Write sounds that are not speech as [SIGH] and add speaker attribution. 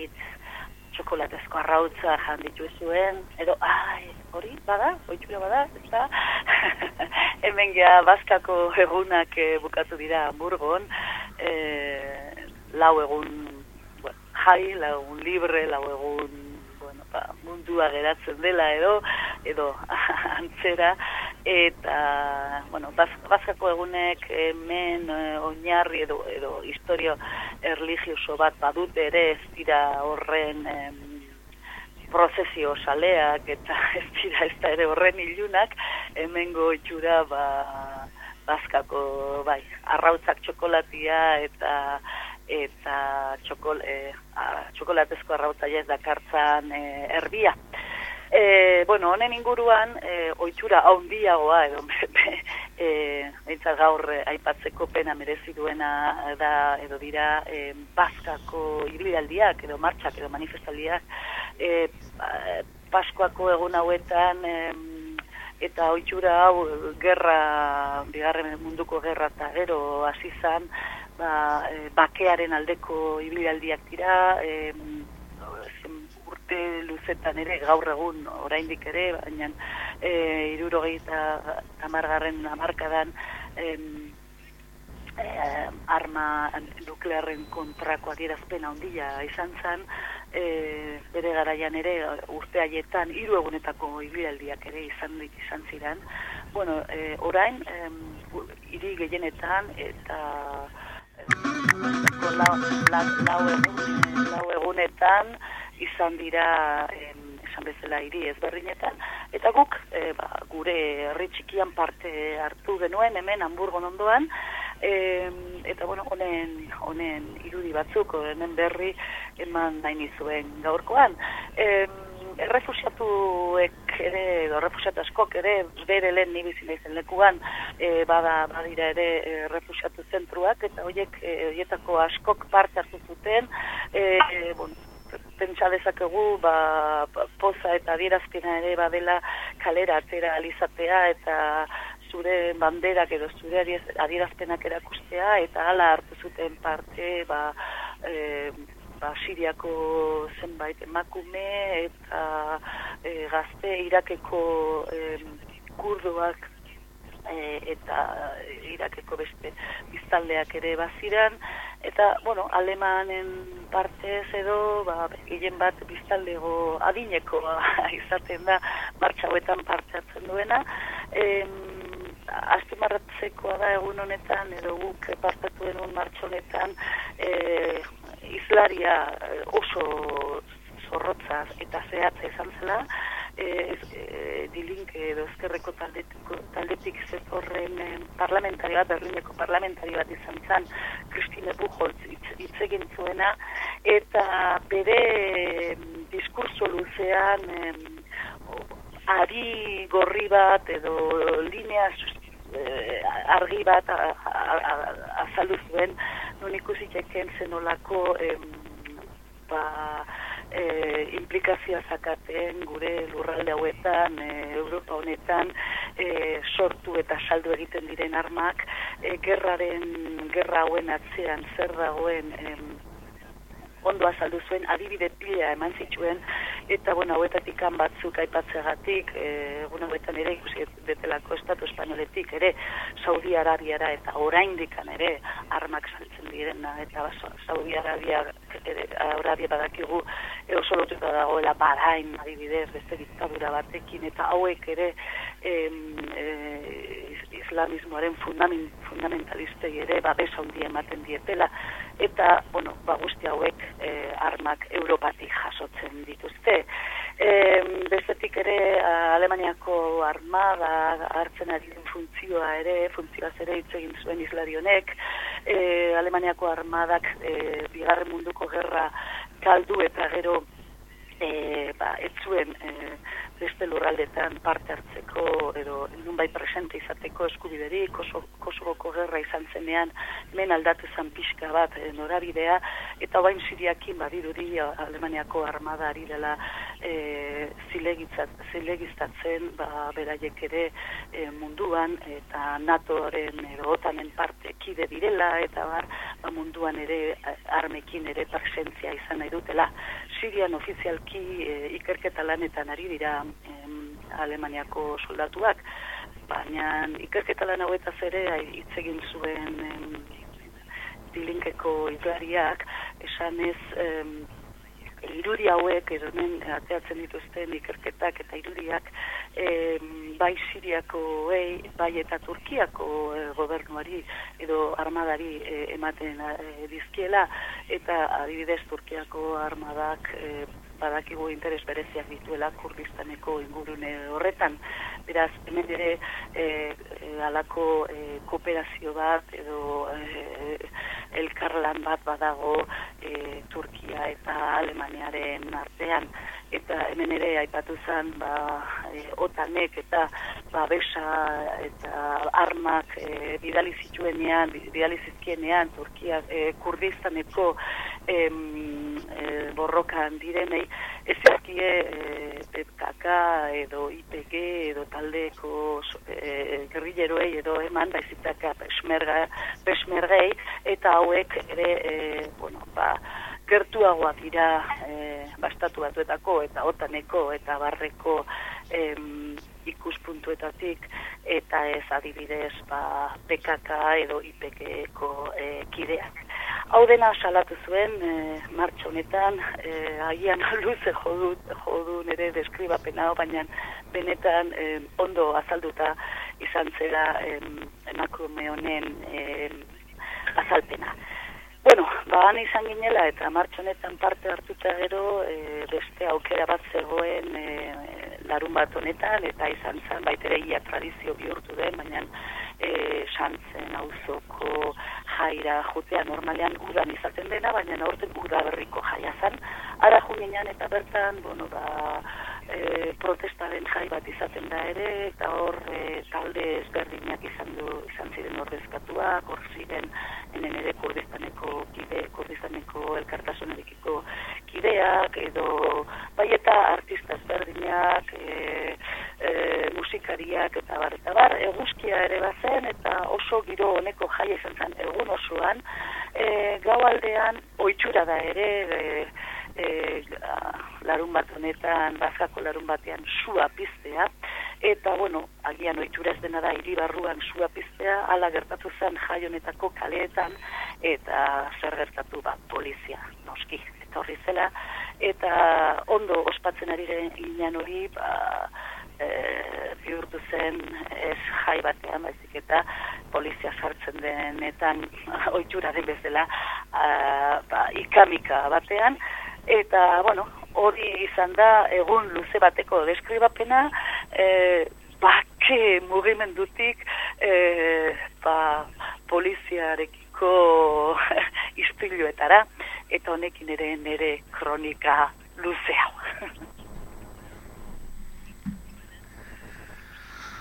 Speaker 1: dakit, txokolatezko arrautza jan dituzuen, edo, ai, hori, bada, oitxura bada, ez da? [LAUGHS] Hemen gea, baskako egunak e, bukatu dira Hamburgon, e, lau egun bueno, jai, lau egun libre, lau egun bueno, ba, mundua geratzen dela edo, edo [LAUGHS] antzera, eta, bueno, baskako egunek hemen e, oinarri edo, edo historio erligioso bat badut ere ez dira horren prozesio saleak eta [LAUGHS] ez dira ez da ere horren ilunak hemengo itxura ba, bazkako bai, arrautzak txokolatia eta eta txokol, e, a, txokolatezko arrautzaia ez dakartzan e, erbia. E, bueno, honen inguruan, e, oitxura haundiagoa, edo, [LAUGHS] e, gaur e, aipatzeko pena merezi duena da, edo dira, e, bazkako ibildiak, edo martxak, edo manifestaldiak, e, Paskoako egun hauetan, e, eta oitxura hau, gerra, bigarren munduko gerra eta gero hasi zan, ba, e, bakearen aldeko ibildiak dira, e, urte luzetan ere, gaur egun oraindik ere, baina e, irurogei eta amargarren amarkadan e, arma nuklearren kontrako adierazpen handia izan zen, e, bere garaian ere urte haietan hiru egunetako ibilaldiak ere izan dit izan ziren. Bueno, e, orain, e, hiri gehienetan eta lau, lau, egun, lau egunetan izan dira em, bezala hiri ezberdinetan eta guk e, ba, gure herri txikian parte hartu genuen hemen Hamburgon ondoan. E, eta bueno honen honen irudi batzuk hemen berri eman nahi nizuen gaurkoan. E, errefusiatuek ere, errefusiatu askok ere, bere lehen nibizi nahizen lekuan, e, bada, badira ere errefusiatu zentruak, eta horiek, horietako askok parte hartu zuten, e, bon, pentsa dezakegu ba, poza eta adierazpena ere badela kalera atera alizatea eta zure banderak edo zure adierazpenak erakustea eta hala hartu zuten parte ba, e, ba, siriako zenbait emakume eta e, gazte irakeko e, kurdoak e, eta irakeko beste biztaldeak ere baziran, eta, bueno, alemanen partez edo, ba, gehien bat biztaldego adineko [LAUGHS] izaten da, martxa huetan parteatzen duena, e, azpimarratzekoa da egun honetan, edo guk partatu denun martxa honetan, e, izlaria oso zorrotza eta zehatza izan zela, e, e, dilink edo ezkerreko taldetik zetorren e, parlamentari bat, berlineko parlamentari bat izan zen, Kristine Buchholz hitz egin zuena, eta bere diskurso luzean e, ari gorri bat edo linea e, argi bat azaldu zuen, non ikusi zenolako e, ba, e, implikazioa zakaten gure lurralde hauetan, e, Europa honetan, e, sortu eta saldu egiten diren armak, e, gerraren, gerra hauen atzean zer dagoen e, ondo azaldu zuen, adibide pila eman zituen, eta bueno, hauetatik kan batzuk aipatzegatik, e, egun hauetan ere ikusi betelako estatu espainoletik ere, Saudi Arabiara eta oraindikan ere armak saltzen direna, eta ba, Saudi Arabia, ere, Arabia badakigu e, oso lotuta dagoela barain adibidez, beste diktadura batekin, eta hauek ere em, e, islamismoaren fundamentalistei ere babesa handia ematen dietela, eta, bueno, ba, guzti hauek e, armak Europatik jasotzen dituzte. E, bestetik ere, Alemaniako armada hartzen ari funtzioa ere, funtzioa ere hitz egin zuen islarionek, e, Alemaniako armadak e, bigarren munduko gerra kaldu eta gero e, ba, ez e, beste lurraldetan parte hartzeko edo nun bai presente izateko eskubideri, Kosovoko gerra izan zenean men aldatu zen pixka bat e, norabidea. Eta bain siriakin badirudi Alemaniako armada ari dela e, zilegiztatzen ba, beraiek ere e, munduan eta NATOren edo OTANen parte kide direla eta bar, ba, munduan ere armekin ere presentzia izan nahi dutela. Sirian ofizialki e, ikerketa lanetan ari dira Alemaniako soldatuak, baina ikerketa lan hauetaz ere hitz egin zuen em, dilinkeko islariak, esan ez irudi hauek edo hemen ateatzen dituzten ikerketak eta irudiak e, bai Siriako ei, bai eta Turkiako e, gobernuari edo armadari e, ematen e, dizkiela eta adibidez Turkiako armadak e, badakigu interes bereziak dituela Kurdistaneko ingurune horretan. Beraz, hemen ere e, alako e, kooperazio bat edo e, elkarlan bat badago e, Alemaniaren artean. Eta hemen ere aipatu zen ba, e, otanek eta ba, besa eta armak e, bidali zituenean, bidali zizkienean Turkia e, Kurdistaneko e, borrokan direnei ez ezkie e, edo IPG edo taldeko e, gerrilleroei edo eman daizitaka pesmerga, pesmergei eta hauek ere e, bueno, ba, gertuagoak dira e, bastatu batuetako eta otaneko eta barreko em, ikuspuntuetatik eta ez adibidez ba, PKK edo IPG-ko e, kideak. Hau dena salatu zuen, e, martxo honetan, e, agian [LAUGHS] luze jodu, jodu nire deskribapena, baina benetan e, ondo azalduta izan zera e, emakume honen e, azalpena. Bueno, ba, izan ginela eta martxo honetan parte hartuta gero e, beste aukera bat zegoen e, larun bat honetan eta izan zen baitere ia tradizio bihurtu den, baina e, santzen auzoko jaira jutea normalean udan izaten dena, baina aurten uda berriko jaia zan. Ara junean eta bertan, bueno, ba, e, protestaren jai bat izaten da ere, eta hor e, talde ezberdinak izan du, izan ziren ordezkatuak, hor ziren enen ere kurdistaneko kide, kurdistaneko elkartasunarekiko kideak, edo bai eta artista ezberdinak, e, e, musikariak eta bar, eta bar, eguzkia ere bazen, eta oso giro honeko jaia izan zen egun osoan, e, gau aldean, oitxura da ere, e, e, larun bat honetan, bazkako larun batean, sua piztea, eta, bueno, agian oitxura ez dena da, iribarruan sua piztea, ala gertatu zen jaionetako kaleetan, eta zer gertatu, ba, polizia, noski, eta horri zela, eta ondo ospatzen ari ginen hori, ba, e, bihurtu zen ez jai batean, baizik eta polizia sartzen denetan [LAUGHS] oitxura den bezala a, ba, ikamika batean, eta, bueno, hori izan da egun luze bateko deskribapena, e, bake mugimendutik e, ba, poliziarekiko [LAUGHS] ispiluetara, eta honekin ere nere kronika luze hau.